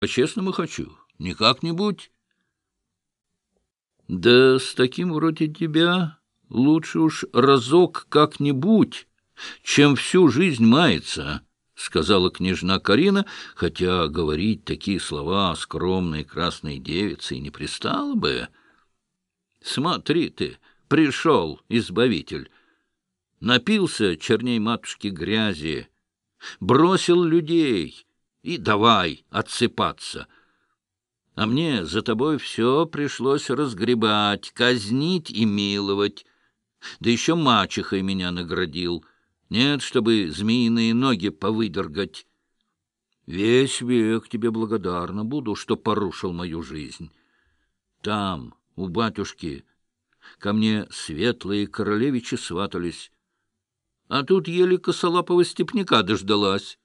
По-честному хочу. Не как-нибудь. Да с таким вроде тебя лучше уж разок как-нибудь, чем всю жизнь мается, — сказала княжна Карина, хотя говорить такие слова скромной красной девице не пристало бы. — Смотри ты, пришел избавитель. Напился черней матушки грязи, бросил людей и давай отсыпаться — а мне за тобой все пришлось разгребать, казнить и миловать. Да еще мачехой меня наградил. Нет, чтобы змеиные ноги повыдергать. Весь век тебе благодарна буду, что порушил мою жизнь. Там, у батюшки, ко мне светлые королевичи сватались, а тут еле косолапого степняка дождалась.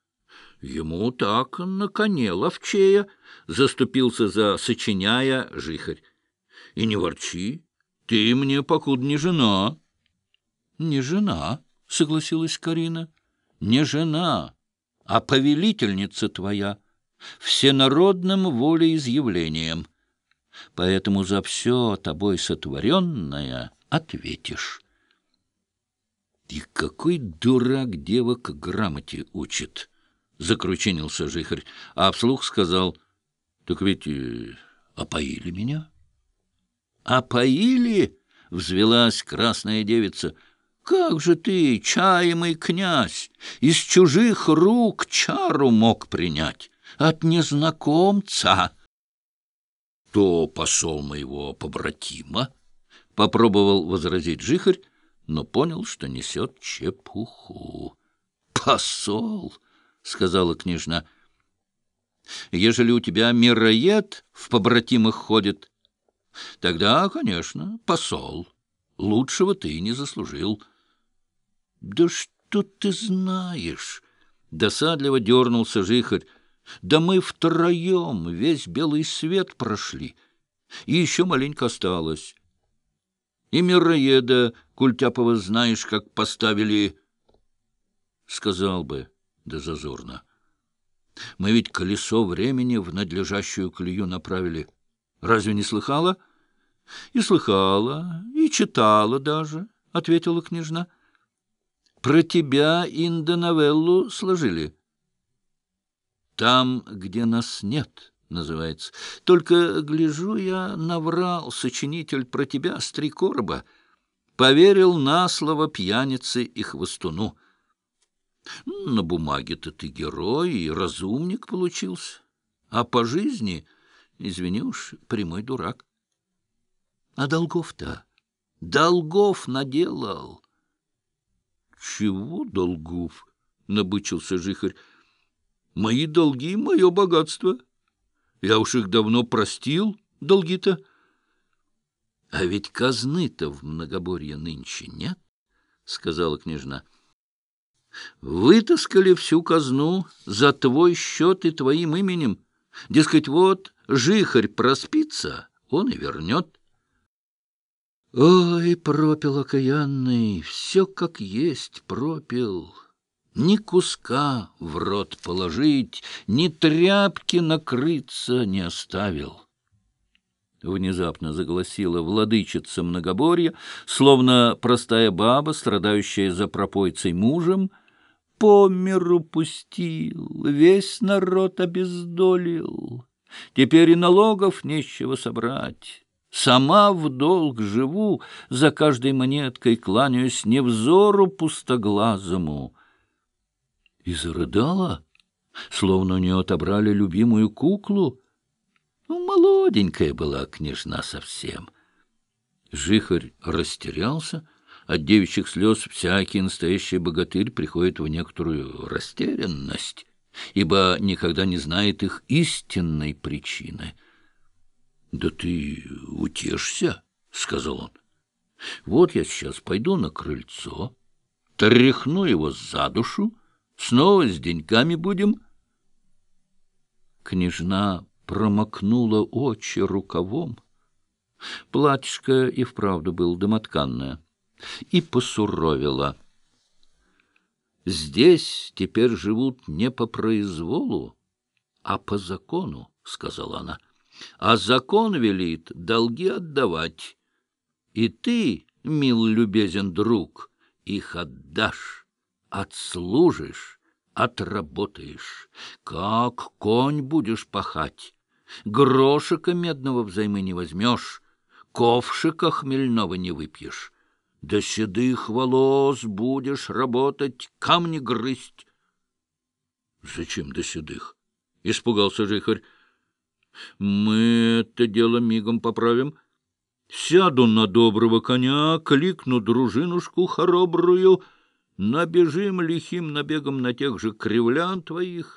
Ему так на коне ловчея, — заступился за сочиняя жихарь. — И не ворчи, ты мне, покуда не жена. — Не жена, — согласилась Карина, — не жена, а повелительница твоя, всенародным волеизъявлением. Поэтому за все тобой сотворенное ответишь. И какой дурак девок грамоте учит! —— закручинился жихарь, а вслух сказал, — Так ведь э, опоили меня. — Опоили? — взвелась красная девица. — Как же ты, чаемый князь, из чужих рук чару мог принять? От незнакомца? — То посол моего побратима, — попробовал возразить жихарь, но понял, что несет чепуху. — Посол! — сказала княжна. — Ежели у тебя мироед в побратимых ходит, тогда, конечно, посол. Лучшего ты не заслужил. — Да что ты знаешь? — досадливо дернулся жихарь. — Да мы втроем весь белый свет прошли, и еще маленько осталось. И мироеда Культяпова знаешь, как поставили... Сказал бы да зазорно. Мы ведь колесо времени в надлежащую колею направили. Разве не слыхала? И слыхала, и читала даже, — ответила княжна. Про тебя индоновеллу сложили. Там, где нас нет, называется. Только, гляжу я, наврал сочинитель про тебя с три короба. Поверил на слово пьяницы и хвостуну. На бумаге-то ты герой и разумник получился, а по жизни, извини уж, прямой дурак. А долгов-то? Долгов наделал. Чего долгов? — набычился жихарь. Мои долги — мое богатство. Я уж их давно простил, долги-то. А ведь казны-то в многоборье нынче нет, — сказала княжна. — Вытаскали всю казну за твой счет и твоим именем. Дескать, вот жихарь проспится, он и вернет. Ой, пропил окаянный, все как есть пропил. Ни куска в рот положить, ни тряпки накрыться не оставил. Внезапно загласила владычица многоборья, словно простая баба, страдающая за пропойцей мужем — по миру пустил, весь народ обездолил. Теперь и налогов нечего собрать. Сама в долг живу, за каждой монеткой кланяюсь невзору пустоглазому. И зарыдала, словно у нее отобрали любимую куклу. Ну, молоденькая была княжна совсем. Жихарь растерялся, от девичьих слез всякий настоящий богатырь приходит в некоторую растерянность, ибо никогда не знает их истинной причины. — Да ты утешься, — сказал он. — Вот я сейчас пойду на крыльцо, тряхну его за душу, снова с деньками будем. Княжна промокнула очи рукавом. Платьишко и вправду было домотканное и посуровила. Здесь теперь живут не по произволу, а по закону, сказала она, — а закон велит долги отдавать. И ты, мил любезен друг, их отдашь, отслужишь, отработаешь. Как конь будешь пахать, грошика медного взаймы не возьмешь, ковшика хмельного не выпьешь. До седых волос будешь работать, камни грызть. — Зачем до седых? — испугался жихарь. — Мы это дело мигом поправим. Сяду на доброго коня, кликну дружинушку хоробрую, набежим лихим набегом на тех же кривлян твоих,